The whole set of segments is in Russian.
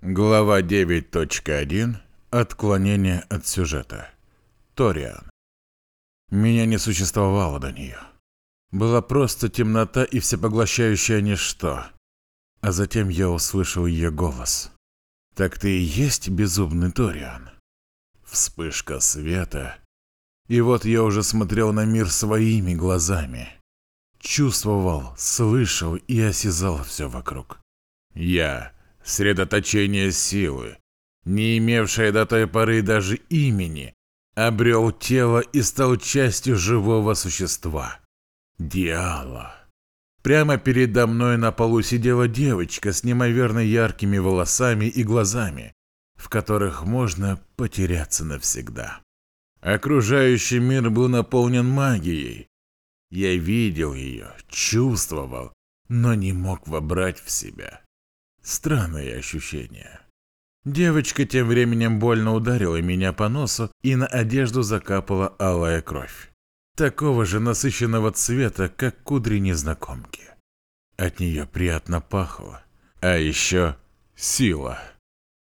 Глава 9.1. Отклонение от сюжета. Ториан. Меня не существовало до нее. Была просто темнота и всепоглощающее ничто. А затем я услышал ее голос. «Так ты и есть безумный Ториан?» Вспышка света. И вот я уже смотрел на мир своими глазами. Чувствовал, слышал и осязал все вокруг. Я — средоточение силы, не имевшее до той поры даже имени, обрел тело и стал частью живого существа. Диала. Прямо передо мной на полу сидела девочка с неимоверно яркими волосами и глазами, в которых можно потеряться навсегда. Окружающий мир был наполнен магией. Я видел ее, чувствовал, но не мог вобрать в себя. Странное ощущение. Девочка тем временем больно ударила меня по носу, и на одежду закапала алая кровь такого же насыщенного цвета, как кудри незнакомки. От нее приятно пахло. А еще сила.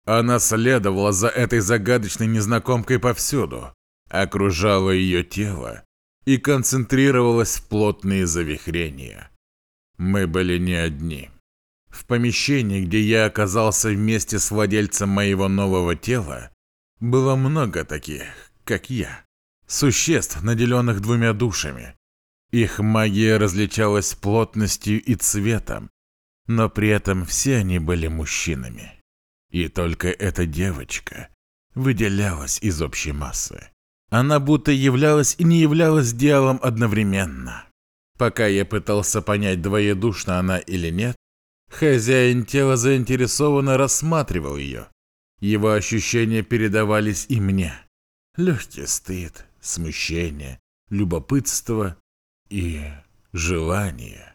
Она следовала за этой загадочной незнакомкой повсюду, окружала ее тело и концентрировалась в плотные завихрения. Мы были не одни. В помещении, где я оказался вместе с владельцем моего нового тела, было много таких, как я существ, наделенных двумя душами. Их магия различалась плотностью и цветом, но при этом все они были мужчинами. И только эта девочка выделялась из общей массы. Она будто являлась и не являлась диалом одновременно. Пока я пытался понять, двоедушна она или нет, хозяин тела заинтересованно рассматривал ее. Его ощущения передавались и мне. Легкий стыд, смущение, любопытство и желание.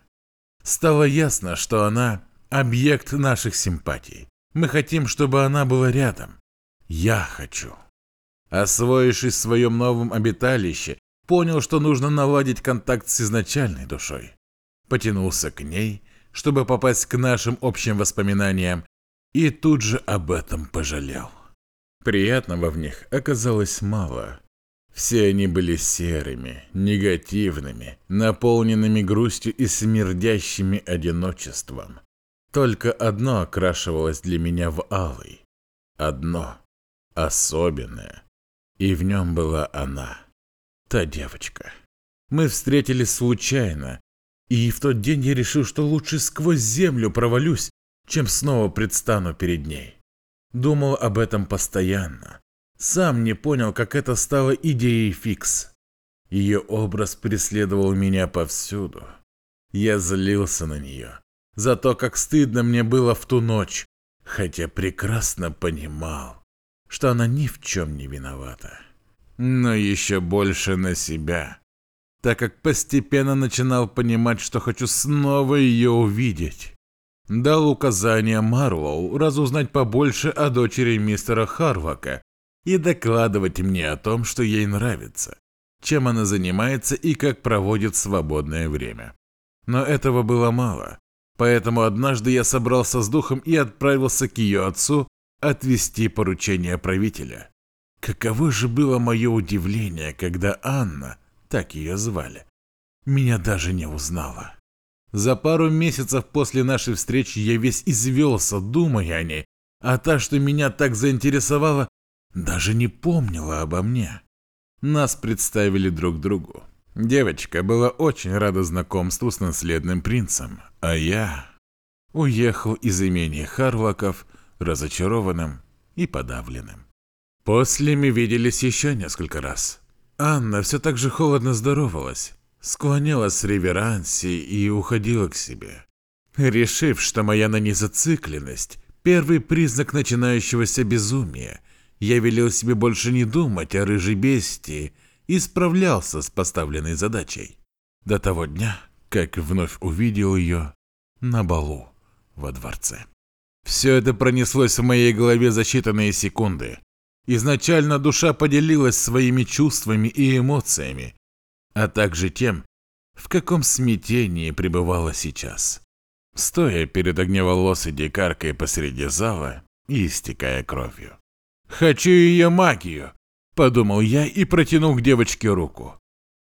Стало ясно, что она – объект наших симпатий. Мы хотим, чтобы она была рядом. Я хочу. Освоившись в своем новом обиталище, понял, что нужно наладить контакт с изначальной душой. Потянулся к ней, чтобы попасть к нашим общим воспоминаниям, и тут же об этом пожалел. Приятного в них оказалось мало. Все они были серыми, негативными, наполненными грустью и смердящими одиночеством. Только одно окрашивалось для меня в алый. Одно. Особенное. И в нем была она. Та девочка. Мы встретились случайно, и в тот день я решил, что лучше сквозь землю провалюсь, чем снова предстану перед ней. Думал об этом постоянно. Сам не понял, как это стало идеей фикс. Ее образ преследовал меня повсюду. Я злился на нее. За то, как стыдно мне было в ту ночь, хотя прекрасно понимал, что она ни в чем не виновата. Но еще больше на себя, так как постепенно начинал понимать, что хочу снова ее увидеть. Дал указание Марлоу разузнать побольше о дочери мистера Харвака и докладывать мне о том, что ей нравится, чем она занимается и как проводит свободное время. Но этого было мало, поэтому однажды я собрался с духом и отправился к ее отцу отвести поручение правителя. Каково же было мое удивление, когда Анна, так ее звали, меня даже не узнала. За пару месяцев после нашей встречи я весь извелся, думая о ней, а та, что меня так заинтересовала, даже не помнила обо мне. Нас представили друг другу. Девочка была очень рада знакомству с наследным принцем, а я уехал из имени Харлоков разочарованным и подавленным. После мы виделись еще несколько раз. Анна все так же холодно здоровалась, склонялась с реверанси и уходила к себе. Решив, что моя на ней первый признак начинающегося безумия – я велел себе больше не думать о рыжей бестии и справлялся с поставленной задачей. До того дня, как вновь увидел ее на балу во дворце. Все это пронеслось в моей голове за считанные секунды. Изначально душа поделилась своими чувствами и эмоциями, а также тем, в каком смятении пребывала сейчас. Стоя перед огневолосой дикаркой посреди зала, истекая кровью. «Хочу ее магию!» – подумал я и протянул к девочке руку.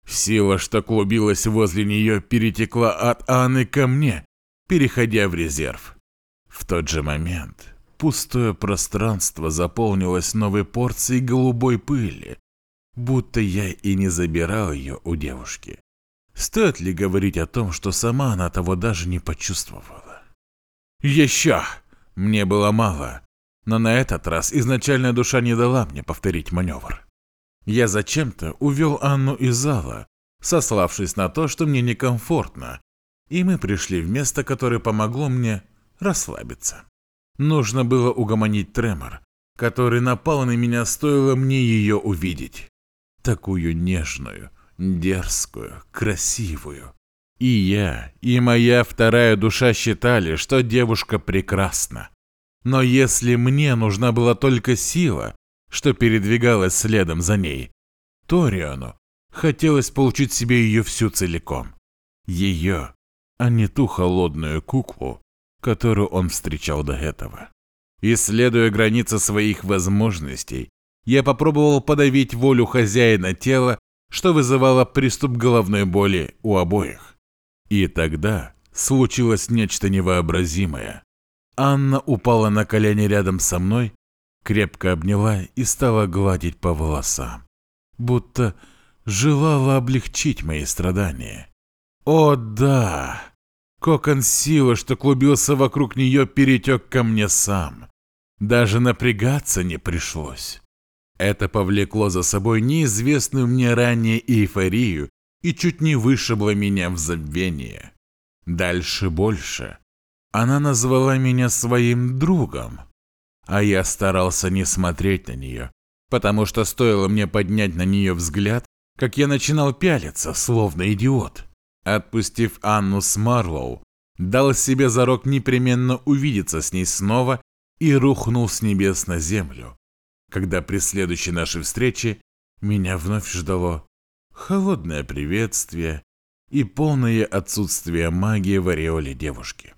Сила, что клубилась возле нее, перетекла от Анны ко мне, переходя в резерв. В тот же момент пустое пространство заполнилось новой порцией голубой пыли, будто я и не забирал ее у девушки. Стоит ли говорить о том, что сама она того даже не почувствовала? Еще! Мне было мало, но на этот раз изначальная душа не дала мне повторить маневр. Я зачем-то увел Анну из зала, сославшись на то, что мне некомфортно, и мы пришли в место, которое помогло мне расслабиться. Нужно было угомонить тремор, который напал на меня, стоило мне ее увидеть. Такую нежную, дерзкую, красивую. И я, и моя вторая душа считали, что девушка прекрасна. Но если мне нужна была только сила, что передвигалась следом за ней, Ториану хотелось получить себе ее всю целиком. Ее, а не ту холодную куклу, которую он встречал до этого. Исследуя границы своих возможностей, я попробовал подавить волю хозяина тела, что вызывало приступ головной боли у обоих. И тогда случилось нечто невообразимое. Анна упала на колени рядом со мной, крепко обняла и стала гладить по волосам, будто желала облегчить мои страдания. О да! Кокон силы, что клубился вокруг нее, перетек ко мне сам. Даже напрягаться не пришлось. Это повлекло за собой неизвестную мне ранее эйфорию и чуть не вышибло меня в забвение. Дальше больше. Она назвала меня своим другом, а я старался не смотреть на нее, потому что стоило мне поднять на нее взгляд, как я начинал пялиться, словно идиот. Отпустив Анну с Марлоу, дал себе зарок непременно увидеться с ней снова и рухнул с небес на землю, когда при следующей нашей встрече меня вновь ждало холодное приветствие и полное отсутствие магии в ореоле девушки.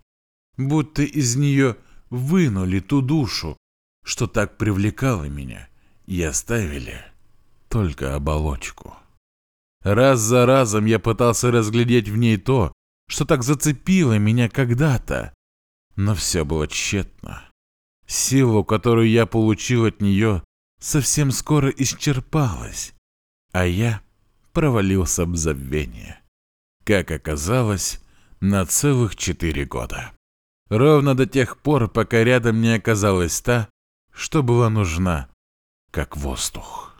Будто из нее вынули ту душу, что так привлекала меня, и оставили только оболочку. Раз за разом я пытался разглядеть в ней то, что так зацепило меня когда-то, но все было тщетно. Силу, которую я получил от нее, совсем скоро исчерпалась, а я провалился в забвение. Как оказалось, на целых четыре года. Ровно до тех пор, пока рядом не оказалась та, что была нужна, как воздух.